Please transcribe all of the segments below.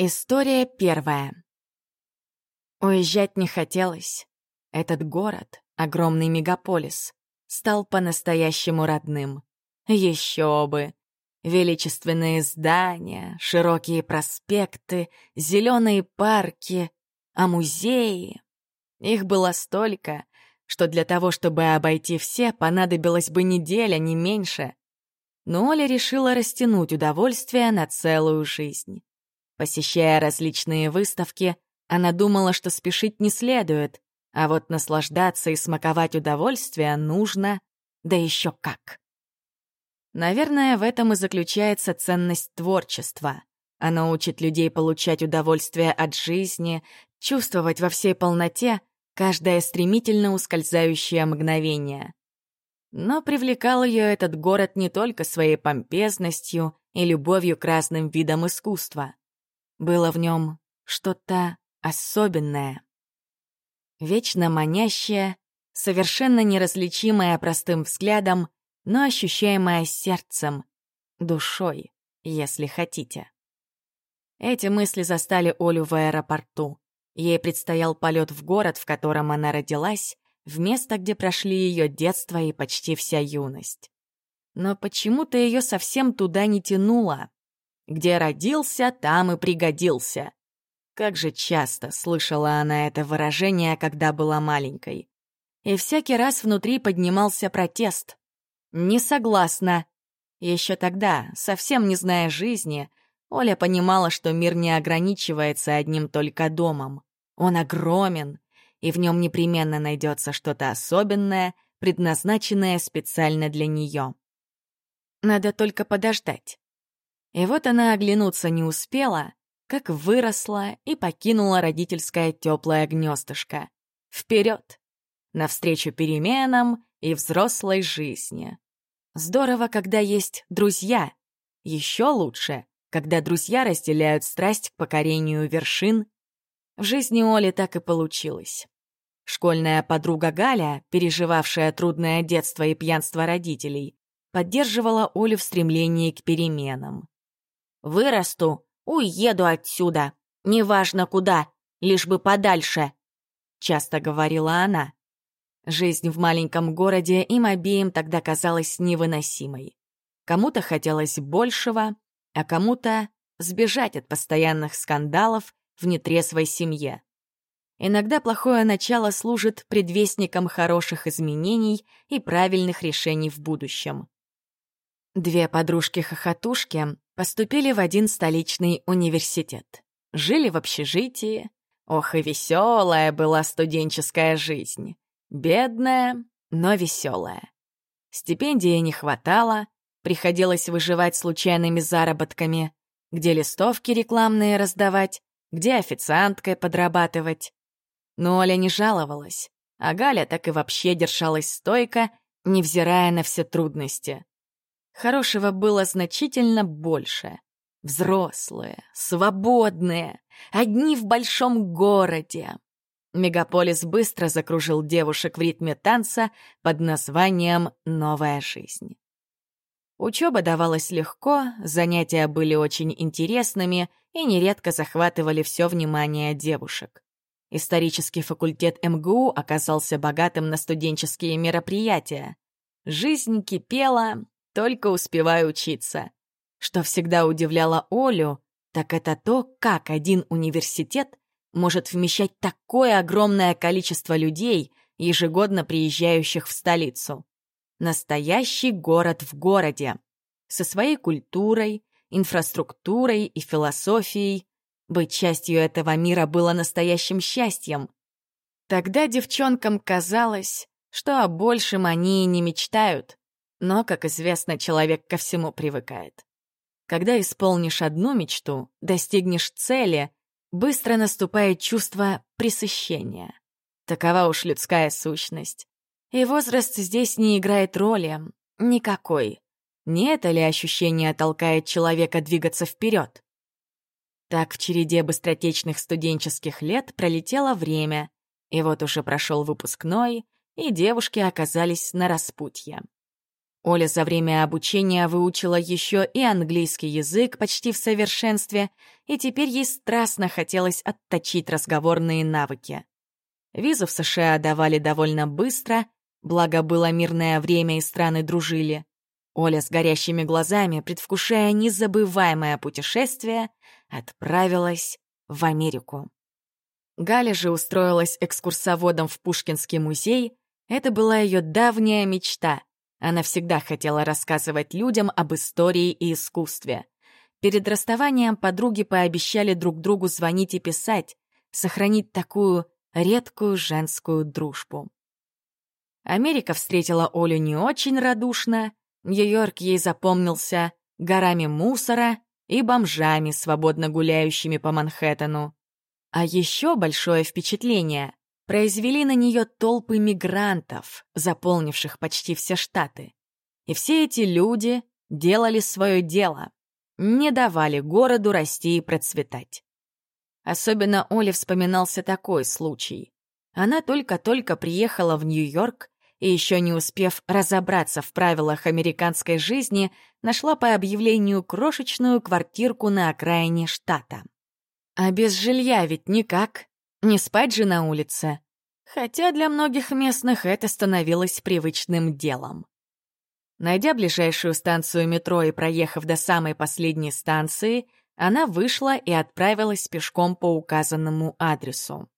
История первая. Уезжать не хотелось. Этот город, огромный мегаполис, стал по-настоящему родным. Еще бы! Величественные здания, широкие проспекты, зеленые парки, а музеи. Их было столько, что для того, чтобы обойти все, понадобилась бы неделя, не меньше. Но Оля решила растянуть удовольствие на целую жизнь. Посещая различные выставки, она думала, что спешить не следует, а вот наслаждаться и смаковать удовольствие нужно, да еще как. Наверное, в этом и заключается ценность творчества. Оно учит людей получать удовольствие от жизни, чувствовать во всей полноте каждое стремительно ускользающее мгновение. Но привлекал ее этот город не только своей помпезностью и любовью к разным видам искусства. Было в нем что-то особенное. Вечно манящее, совершенно неразличимое простым взглядом, но ощущаемое сердцем, душой, если хотите. Эти мысли застали Олю в аэропорту. Ей предстоял полет в город, в котором она родилась, в место, где прошли ее детство и почти вся юность. Но почему-то ее совсем туда не тянуло. Где родился, там и пригодился. Как же часто слышала она это выражение, когда была маленькой. И всякий раз внутри поднимался протест. «Не согласна». Еще тогда, совсем не зная жизни, Оля понимала, что мир не ограничивается одним только домом. Он огромен, и в нем непременно найдется что-то особенное, предназначенное специально для нее. Надо только подождать. И вот она оглянуться не успела, как выросла и покинула родительское теплое гнездышко. Вперед! Навстречу переменам и взрослой жизни. Здорово, когда есть друзья. Еще лучше, когда друзья разделяют страсть к покорению вершин. В жизни Оли так и получилось. Школьная подруга Галя, переживавшая трудное детство и пьянство родителей, поддерживала Олю в стремлении к переменам. Вырасту, уеду отсюда. Неважно куда, лишь бы подальше», — часто говорила она. Жизнь в маленьком городе им обеим тогда казалась невыносимой. Кому-то хотелось большего, а кому-то сбежать от постоянных скандалов в нетрезвой семье. Иногда плохое начало служит предвестником хороших изменений и правильных решений в будущем. Две подружки-хохотушки поступили в один столичный университет. Жили в общежитии. Ох, и веселая была студенческая жизнь. Бедная, но веселая. Стипендии не хватало, приходилось выживать случайными заработками, где листовки рекламные раздавать, где официанткой подрабатывать. Но Оля не жаловалась, а Галя так и вообще держалась стойко, невзирая на все трудности. Хорошего было значительно больше. Взрослые, свободные, одни в большом городе. Мегаполис быстро закружил девушек в ритме танца под названием «Новая жизнь». Учеба давалась легко, занятия были очень интересными и нередко захватывали все внимание девушек. Исторический факультет МГУ оказался богатым на студенческие мероприятия. Жизнь кипела, только успеваю учиться. Что всегда удивляло Олю, так это то, как один университет может вмещать такое огромное количество людей, ежегодно приезжающих в столицу. Настоящий город в городе. Со своей культурой, инфраструктурой и философией. Быть частью этого мира было настоящим счастьем. Тогда девчонкам казалось, что о большем они и не мечтают. Но, как известно, человек ко всему привыкает. Когда исполнишь одну мечту, достигнешь цели, быстро наступает чувство пресыщения. Такова уж людская сущность. И возраст здесь не играет роли. Никакой. Не это ли ощущение толкает человека двигаться вперед? Так в череде быстротечных студенческих лет пролетело время, и вот уже прошел выпускной, и девушки оказались на распутье. Оля за время обучения выучила еще и английский язык почти в совершенстве, и теперь ей страстно хотелось отточить разговорные навыки. Визу в США давали довольно быстро, благо было мирное время и страны дружили. Оля с горящими глазами, предвкушая незабываемое путешествие, отправилась в Америку. Галя же устроилась экскурсоводом в Пушкинский музей. Это была ее давняя мечта. Она всегда хотела рассказывать людям об истории и искусстве. Перед расставанием подруги пообещали друг другу звонить и писать, сохранить такую редкую женскую дружбу. Америка встретила Олю не очень радушно. Нью-Йорк ей запомнился горами мусора и бомжами, свободно гуляющими по Манхэттену. А еще большое впечатление произвели на нее толпы мигрантов, заполнивших почти все штаты. И все эти люди делали свое дело, не давали городу расти и процветать. Особенно Оле вспоминался такой случай. Она только-только приехала в Нью-Йорк и, еще не успев разобраться в правилах американской жизни, нашла по объявлению крошечную квартирку на окраине штата. А без жилья ведь никак. Не спать же на улице. Хотя для многих местных это становилось привычным делом. Найдя ближайшую станцию метро и проехав до самой последней станции, она вышла и отправилась пешком по указанному адресу.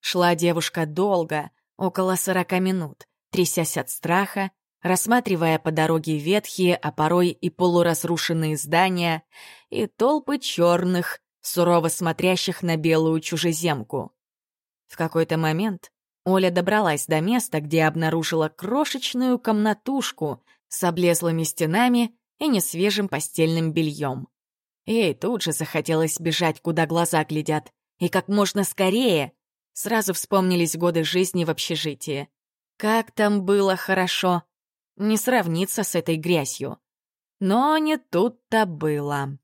Шла девушка долго, около сорока минут, трясясь от страха, рассматривая по дороге ветхие, а порой и полуразрушенные здания и толпы черных, сурово смотрящих на белую чужеземку. В какой-то момент Оля добралась до места, где обнаружила крошечную комнатушку с облезлыми стенами и несвежим постельным бельем. Ей тут же захотелось бежать, куда глаза глядят, и как можно скорее. Сразу вспомнились годы жизни в общежитии. Как там было хорошо. Не сравниться с этой грязью. Но не тут-то было.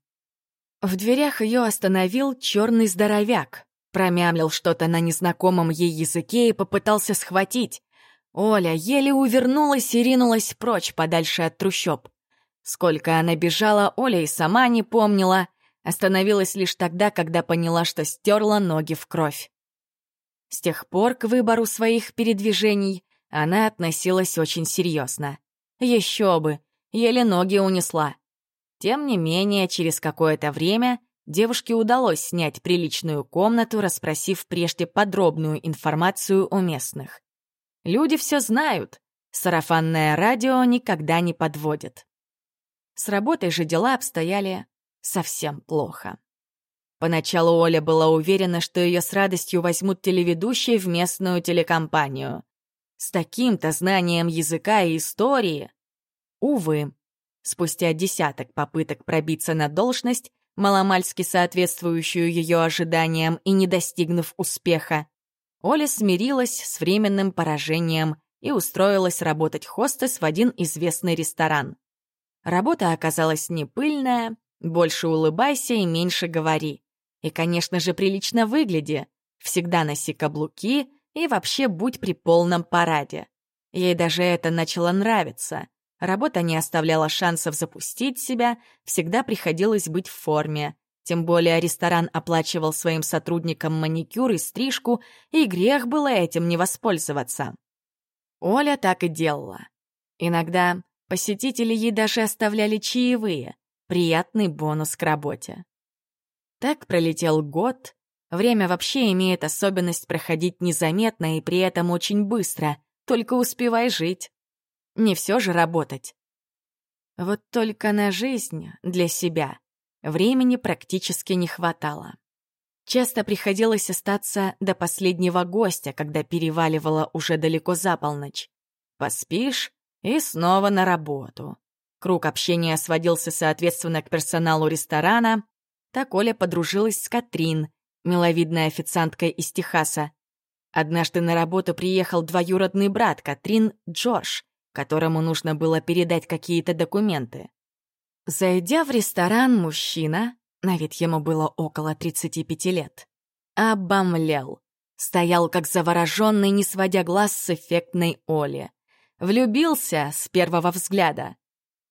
В дверях ее остановил черный здоровяк. Промямлил что-то на незнакомом ей языке и попытался схватить. Оля еле увернулась и ринулась прочь, подальше от трущоб. Сколько она бежала, Оля и сама не помнила. Остановилась лишь тогда, когда поняла, что стерла ноги в кровь. С тех пор к выбору своих передвижений она относилась очень серьезно. Еще бы, еле ноги унесла. Тем не менее, через какое-то время девушке удалось снять приличную комнату, расспросив прежде подробную информацию у местных. Люди все знают, сарафанное радио никогда не подводит. С работой же дела обстояли совсем плохо. Поначалу Оля была уверена, что ее с радостью возьмут телеведущие в местную телекомпанию. С таким-то знанием языка и истории. Увы, Спустя десяток попыток пробиться на должность, маломальски соответствующую ее ожиданиям и не достигнув успеха, Оля смирилась с временным поражением и устроилась работать хостес в один известный ресторан. Работа оказалась не пыльная, больше улыбайся и меньше говори. И, конечно же, прилично выгляди, всегда носи каблуки и вообще будь при полном параде. Ей даже это начало нравиться. Работа не оставляла шансов запустить себя, всегда приходилось быть в форме. Тем более ресторан оплачивал своим сотрудникам маникюр и стрижку, и грех было этим не воспользоваться. Оля так и делала. Иногда посетители ей даже оставляли чаевые, приятный бонус к работе. Так пролетел год. Время вообще имеет особенность проходить незаметно и при этом очень быстро, только успевай жить. Не все же работать. Вот только на жизнь для себя времени практически не хватало. Часто приходилось остаться до последнего гостя, когда переваливало уже далеко за полночь. Поспишь и снова на работу. Круг общения сводился, соответственно, к персоналу ресторана. Так Оля подружилась с Катрин, миловидной официанткой из Техаса. Однажды на работу приехал двоюродный брат Катрин, Джордж, которому нужно было передать какие-то документы. Зайдя в ресторан, мужчина, на вид ему было около 35 лет, обомлел. Стоял как завороженный, не сводя глаз с эффектной Оли. Влюбился с первого взгляда.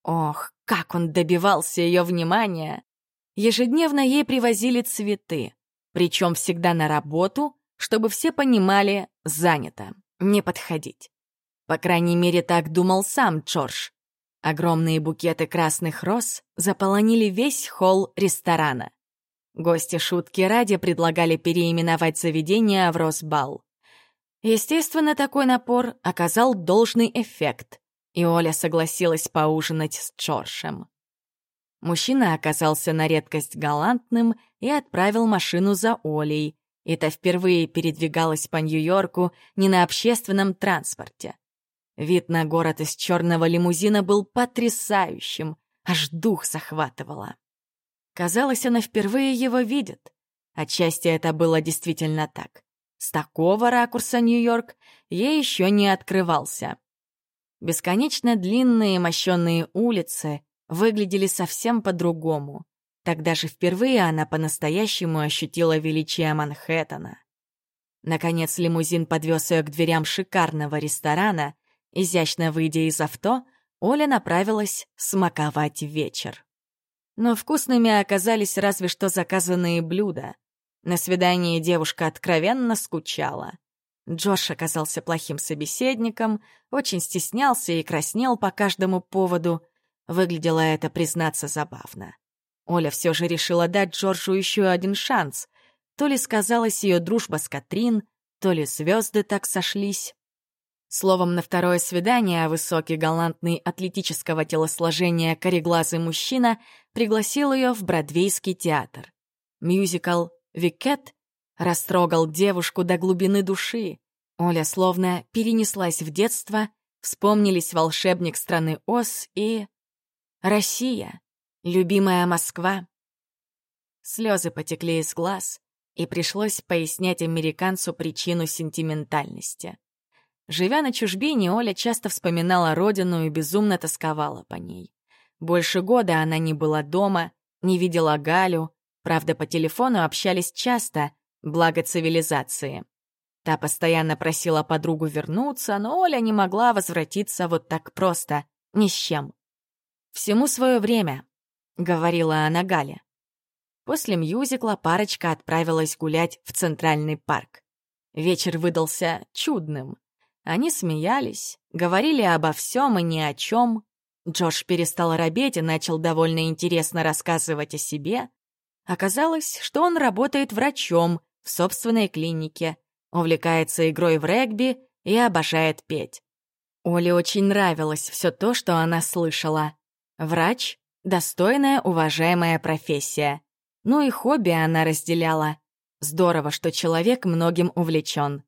Ох, как он добивался ее внимания! Ежедневно ей привозили цветы, причем всегда на работу, чтобы все понимали «занято, не подходить». По крайней мере, так думал сам Джордж. Огромные букеты красных роз заполонили весь холл ресторана. Гости шутки ради предлагали переименовать заведение в Росбал. Естественно, такой напор оказал должный эффект, и Оля согласилась поужинать с Джорджем. Мужчина оказался на редкость галантным и отправил машину за Олей. Та впервые передвигалась по Нью-Йорку не на общественном транспорте. Вид на город из черного лимузина был потрясающим, аж дух захватывало. Казалось, она впервые его видит. Отчасти это было действительно так. С такого ракурса Нью-Йорк ей еще не открывался. Бесконечно длинные мощенные улицы, выглядели совсем по-другому. Тогда же впервые она по-настоящему ощутила величие Манхэттена. Наконец лимузин подвез ее к дверям шикарного ресторана. Изящно выйдя из авто, Оля направилась смаковать вечер. Но вкусными оказались разве что заказанные блюда. На свидании девушка откровенно скучала. Джош оказался плохим собеседником, очень стеснялся и краснел по каждому поводу — Выглядело это, признаться, забавно. Оля все же решила дать Джорджу еще один шанс. То ли сказалась ее дружба с Катрин, то ли звезды так сошлись. Словом, на второе свидание высокий, галантный, атлетического телосложения кореглазый мужчина пригласил ее в Бродвейский театр. Мюзикл «Викет» растрогал девушку до глубины души. Оля словно перенеслась в детство, вспомнились волшебник страны Оз и... Россия, любимая Москва. Слезы потекли из глаз, и пришлось пояснять американцу причину сентиментальности. Живя на чужбине, Оля часто вспоминала родину и безумно тосковала по ней. Больше года она не была дома, не видела Галю, правда, по телефону общались часто, благо цивилизации. Та постоянно просила подругу вернуться, но Оля не могла возвратиться вот так просто, ни с чем. «Всему свое время», — говорила она Гале. После мюзикла парочка отправилась гулять в Центральный парк. Вечер выдался чудным. Они смеялись, говорили обо всем и ни о чем. Джош перестал робеть и начал довольно интересно рассказывать о себе. Оказалось, что он работает врачом в собственной клинике, увлекается игрой в регби и обожает петь. Оле очень нравилось все то, что она слышала. Врач — достойная, уважаемая профессия. Ну и хобби она разделяла. Здорово, что человек многим увлечен.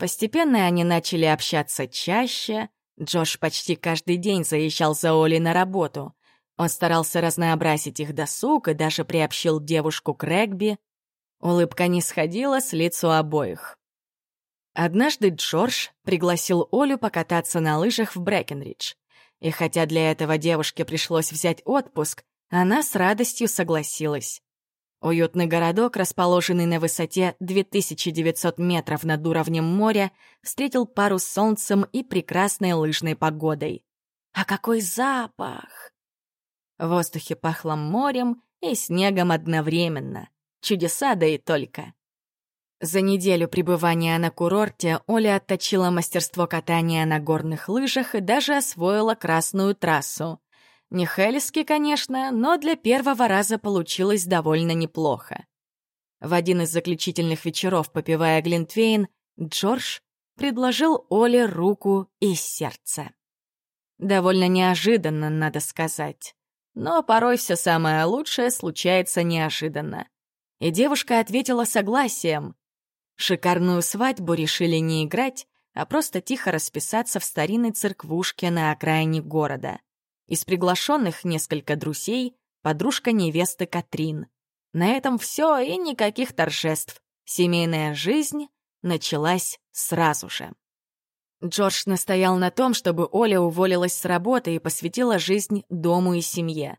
Постепенно они начали общаться чаще. Джош почти каждый день заезжал за Олей на работу. Он старался разнообразить их досуг и даже приобщил девушку к регби. Улыбка не сходила с лицу обоих. Однажды Джордж пригласил Олю покататься на лыжах в Брэкенридж. И хотя для этого девушке пришлось взять отпуск, она с радостью согласилась. Уютный городок, расположенный на высоте 2900 метров над уровнем моря, встретил пару с солнцем и прекрасной лыжной погодой. А какой запах! В воздухе пахло морем и снегом одновременно. Чудеса, да и только. За неделю пребывания на курорте Оля отточила мастерство катания на горных лыжах и даже освоила красную трассу. Не хельски, конечно, но для первого раза получилось довольно неплохо. В один из заключительных вечеров, попивая Глинтвейн, Джордж предложил Оле руку и сердце. Довольно неожиданно, надо сказать. Но порой все самое лучшее случается неожиданно. И девушка ответила согласием — Шикарную свадьбу решили не играть, а просто тихо расписаться в старинной церквушке на окраине города. Из приглашенных несколько друзей, подружка невесты Катрин. На этом все и никаких торжеств. Семейная жизнь началась сразу же. Джордж настоял на том, чтобы Оля уволилась с работы и посвятила жизнь дому и семье.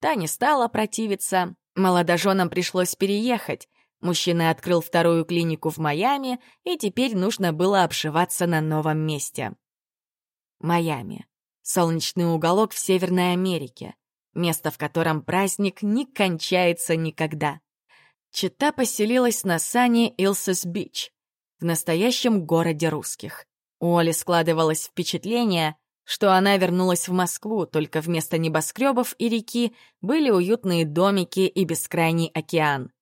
Та не стала противиться, молодоженам пришлось переехать, Мужчина открыл вторую клинику в Майами, и теперь нужно было обшиваться на новом месте. Майами. Солнечный уголок в Северной Америке. Место, в котором праздник не кончается никогда. Чита поселилась на Сане Илсес-Бич, в настоящем городе русских. У Оли складывалось впечатление, что она вернулась в Москву, только вместо небоскребов и реки были уютные домики и бескрайний океан.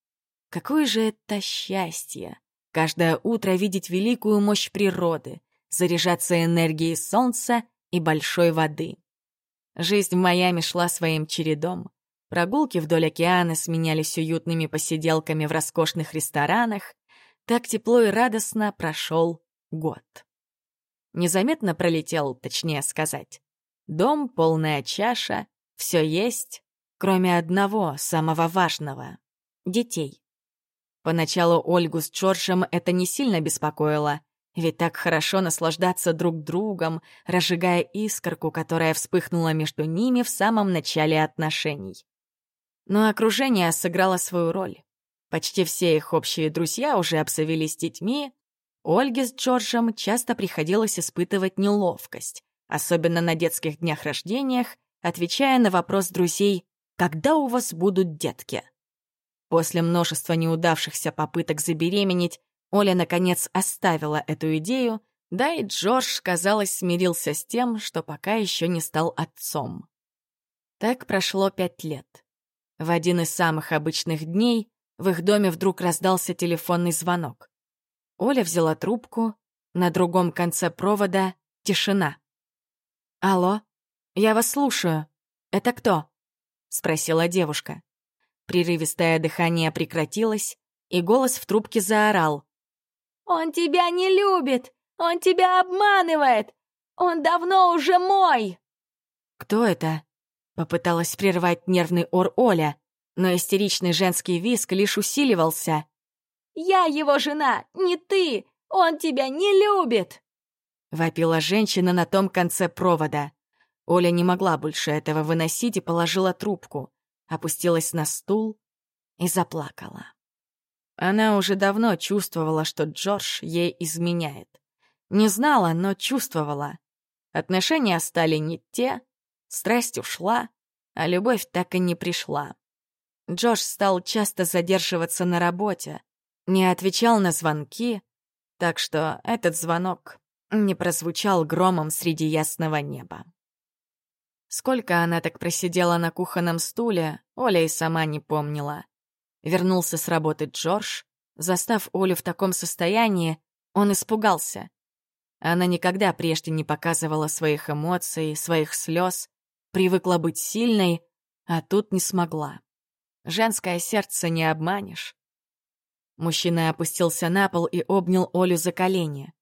Какое же это счастье! Каждое утро видеть великую мощь природы, заряжаться энергией солнца и большой воды. Жизнь в Майами шла своим чередом. Прогулки вдоль океана сменялись уютными посиделками в роскошных ресторанах. Так тепло и радостно прошел год. Незаметно пролетел, точнее сказать. Дом, полная чаша, все есть, кроме одного, самого важного — детей. Поначалу Ольгу с Джорджем это не сильно беспокоило, ведь так хорошо наслаждаться друг другом, разжигая искорку, которая вспыхнула между ними в самом начале отношений. Но окружение сыграло свою роль. Почти все их общие друзья уже обзавелись детьми, Ольге с Джорджем часто приходилось испытывать неловкость, особенно на детских днях рождениях, отвечая на вопрос друзей «Когда у вас будут детки?». После множества неудавшихся попыток забеременеть, Оля, наконец, оставила эту идею, да и Джордж, казалось, смирился с тем, что пока еще не стал отцом. Так прошло пять лет. В один из самых обычных дней в их доме вдруг раздался телефонный звонок. Оля взяла трубку, на другом конце провода — тишина. «Алло, я вас слушаю. Это кто?» — спросила девушка. Прерывистое дыхание прекратилось, и голос в трубке заорал. «Он тебя не любит! Он тебя обманывает! Он давно уже мой!» «Кто это?» — попыталась прервать нервный ор Оля, но истеричный женский виск лишь усиливался. Я его жена, не ты! Он тебя не любит!» Вопила женщина на том конце провода. Оля не могла больше этого выносить и положила трубку, опустилась на стул и заплакала. Она уже давно чувствовала, что Джордж ей изменяет. Не знала, но чувствовала. Отношения стали не те, страсть ушла, а любовь так и не пришла. Джордж стал часто задерживаться на работе, не отвечал на звонки, так что этот звонок не прозвучал громом среди ясного неба. Сколько она так просидела на кухонном стуле, Оля и сама не помнила. Вернулся с работы Джордж. Застав Олю в таком состоянии, он испугался. Она никогда прежде не показывала своих эмоций, своих слез, привыкла быть сильной, а тут не смогла. Женское сердце не обманешь. Мужчина опустился на пол и обнял Олю за колени.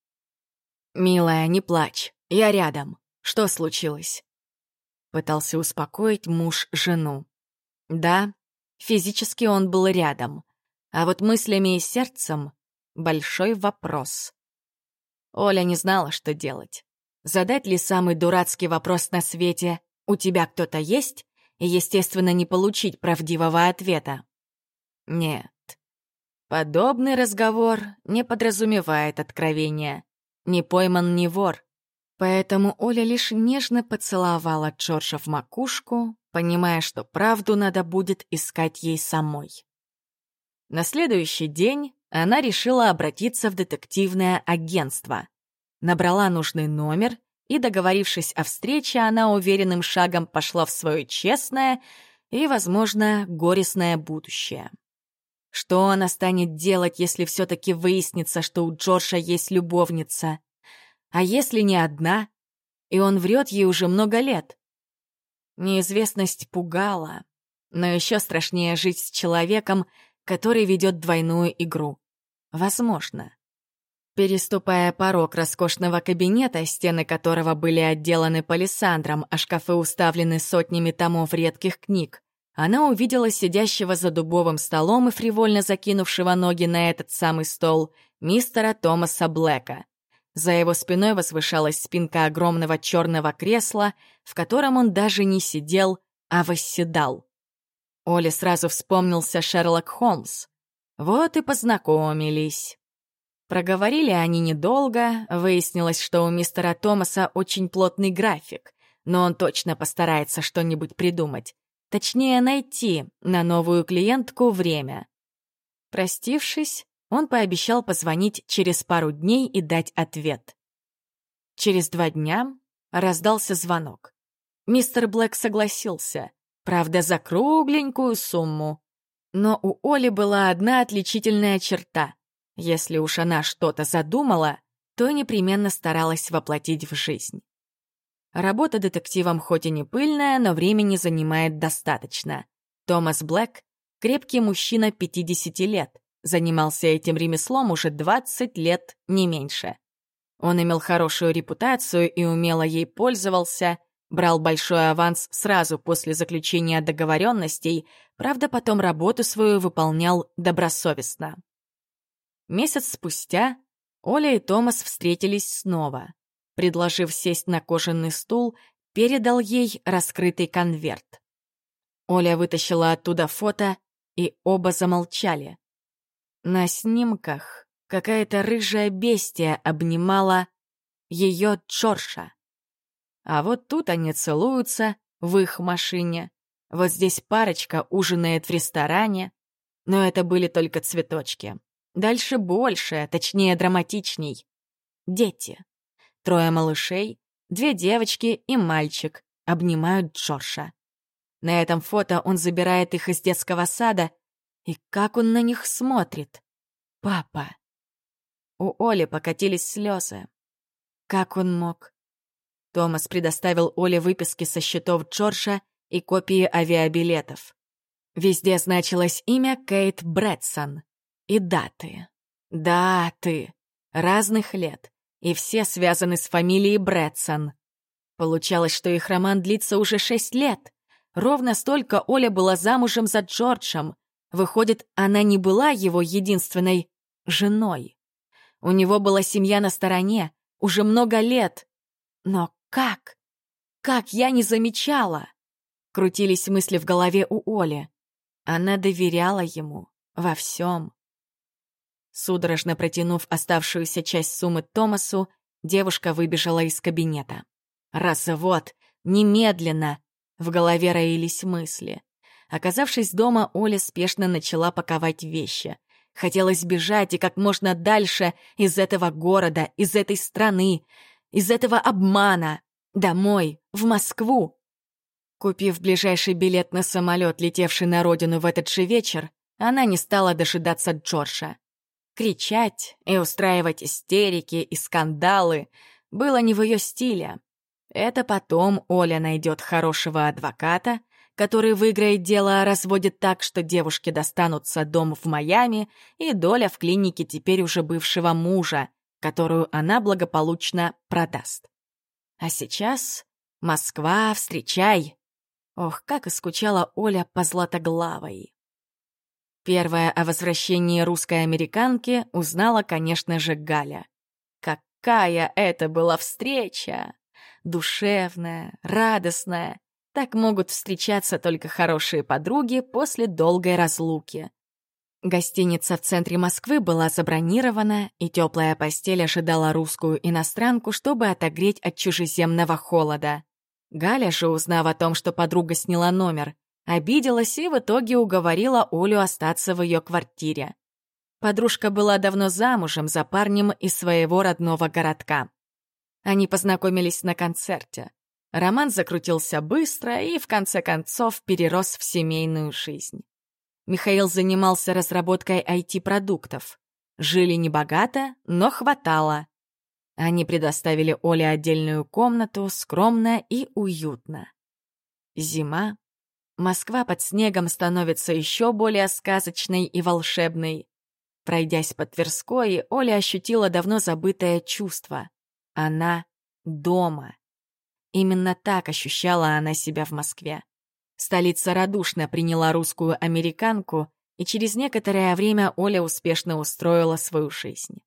«Милая, не плачь, я рядом. Что случилось?» Пытался успокоить муж жену. Да, физически он был рядом, а вот мыслями и сердцем — большой вопрос. Оля не знала, что делать. Задать ли самый дурацкий вопрос на свете «У тебя кто-то есть?» и, естественно, не получить правдивого ответа. Нет, Подобный разговор не подразумевает откровения. Не пойман не вор. Поэтому Оля лишь нежно поцеловала Джорджа в макушку, понимая, что правду надо будет искать ей самой. На следующий день она решила обратиться в детективное агентство. Набрала нужный номер, и, договорившись о встрече, она уверенным шагом пошла в свое честное и, возможно, горестное будущее. Что она станет делать, если все-таки выяснится, что у Джорджа есть любовница? А если не одна? И он врет ей уже много лет. Неизвестность пугала, но еще страшнее жить с человеком, который ведет двойную игру. Возможно. Переступая порог роскошного кабинета, стены которого были отделаны палисандром, а шкафы уставлены сотнями томов редких книг, она увидела сидящего за дубовым столом и фривольно закинувшего ноги на этот самый стол мистера Томаса Блэка. За его спиной возвышалась спинка огромного черного кресла, в котором он даже не сидел, а восседал. Оле сразу вспомнился Шерлок Холмс. Вот и познакомились. Проговорили они недолго, выяснилось, что у мистера Томаса очень плотный график, но он точно постарается что-нибудь придумать. Точнее, найти на новую клиентку время. Простившись, он пообещал позвонить через пару дней и дать ответ. Через два дня раздался звонок. Мистер Блэк согласился, правда, за кругленькую сумму. Но у Оли была одна отличительная черта. Если уж она что-то задумала, то непременно старалась воплотить в жизнь. Работа детективом хоть и не пыльная, но времени занимает достаточно. Томас Блэк — крепкий мужчина 50 лет, занимался этим ремеслом уже 20 лет, не меньше. Он имел хорошую репутацию и умело ей пользовался, брал большой аванс сразу после заключения договоренностей, правда, потом работу свою выполнял добросовестно. Месяц спустя Оля и Томас встретились снова предложив сесть на кожаный стул, передал ей раскрытый конверт. Оля вытащила оттуда фото, и оба замолчали. На снимках какая-то рыжая бестия обнимала ее Джорша. А вот тут они целуются в их машине. Вот здесь парочка ужинает в ресторане. Но это были только цветочки. Дальше больше, точнее драматичней. Дети. Трое малышей, две девочки и мальчик обнимают Джорша. На этом фото он забирает их из детского сада, и как он на них смотрит. Папа. У Оли покатились слезы. Как он мог? Томас предоставил Оле выписки со счетов Джорджа и копии авиабилетов. Везде значилось имя Кейт Брэдсон и даты. Даты разных лет и все связаны с фамилией Брэдсон. Получалось, что их роман длится уже шесть лет. Ровно столько Оля была замужем за Джорджем. Выходит, она не была его единственной женой. У него была семья на стороне, уже много лет. Но как? Как я не замечала? Крутились мысли в голове у Оли. Она доверяла ему во всем. Судорожно протянув оставшуюся часть суммы Томасу, девушка выбежала из кабинета. «Развод! Немедленно!» В голове роились мысли. Оказавшись дома, Оля спешно начала паковать вещи. Хотелось бежать и как можно дальше из этого города, из этой страны, из этого обмана. Домой, в Москву. Купив ближайший билет на самолет, летевший на родину в этот же вечер, она не стала дожидаться Джорджа. Кричать и устраивать истерики и скандалы было не в ее стиле. Это потом Оля найдет хорошего адвоката, который выиграет дело о разводе так, что девушке достанутся дом в Майами и доля в клинике теперь уже бывшего мужа, которую она благополучно продаст. А сейчас Москва, встречай! Ох, как и скучала Оля по Златоглавой. Первая о возвращении русской американки узнала, конечно же, Галя. Какая это была встреча! Душевная, радостная. Так могут встречаться только хорошие подруги после долгой разлуки. Гостиница в центре Москвы была забронирована, и теплая постель ожидала русскую иностранку, чтобы отогреть от чужеземного холода. Галя же, узнав о том, что подруга сняла номер, Обиделась и в итоге уговорила Олю остаться в ее квартире. Подружка была давно замужем за парнем из своего родного городка. Они познакомились на концерте. Роман закрутился быстро и, в конце концов, перерос в семейную жизнь. Михаил занимался разработкой IT-продуктов. Жили небогато, но хватало. Они предоставили Оле отдельную комнату, скромно и уютно. Зима, Москва под снегом становится еще более сказочной и волшебной. Пройдясь по Тверской, Оля ощутила давно забытое чувство. Она дома. Именно так ощущала она себя в Москве. Столица радушно приняла русскую американку, и через некоторое время Оля успешно устроила свою жизнь.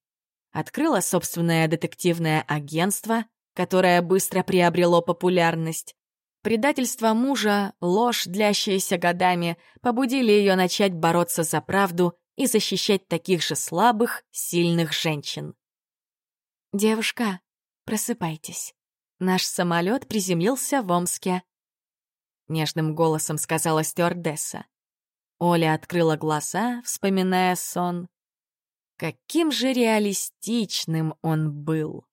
Открыла собственное детективное агентство, которое быстро приобрело популярность, Предательство мужа, ложь, длящаяся годами, побудили ее начать бороться за правду и защищать таких же слабых, сильных женщин. «Девушка, просыпайтесь. Наш самолет приземлился в Омске», — нежным голосом сказала стюардесса. Оля открыла глаза, вспоминая сон. Каким же реалистичным он был!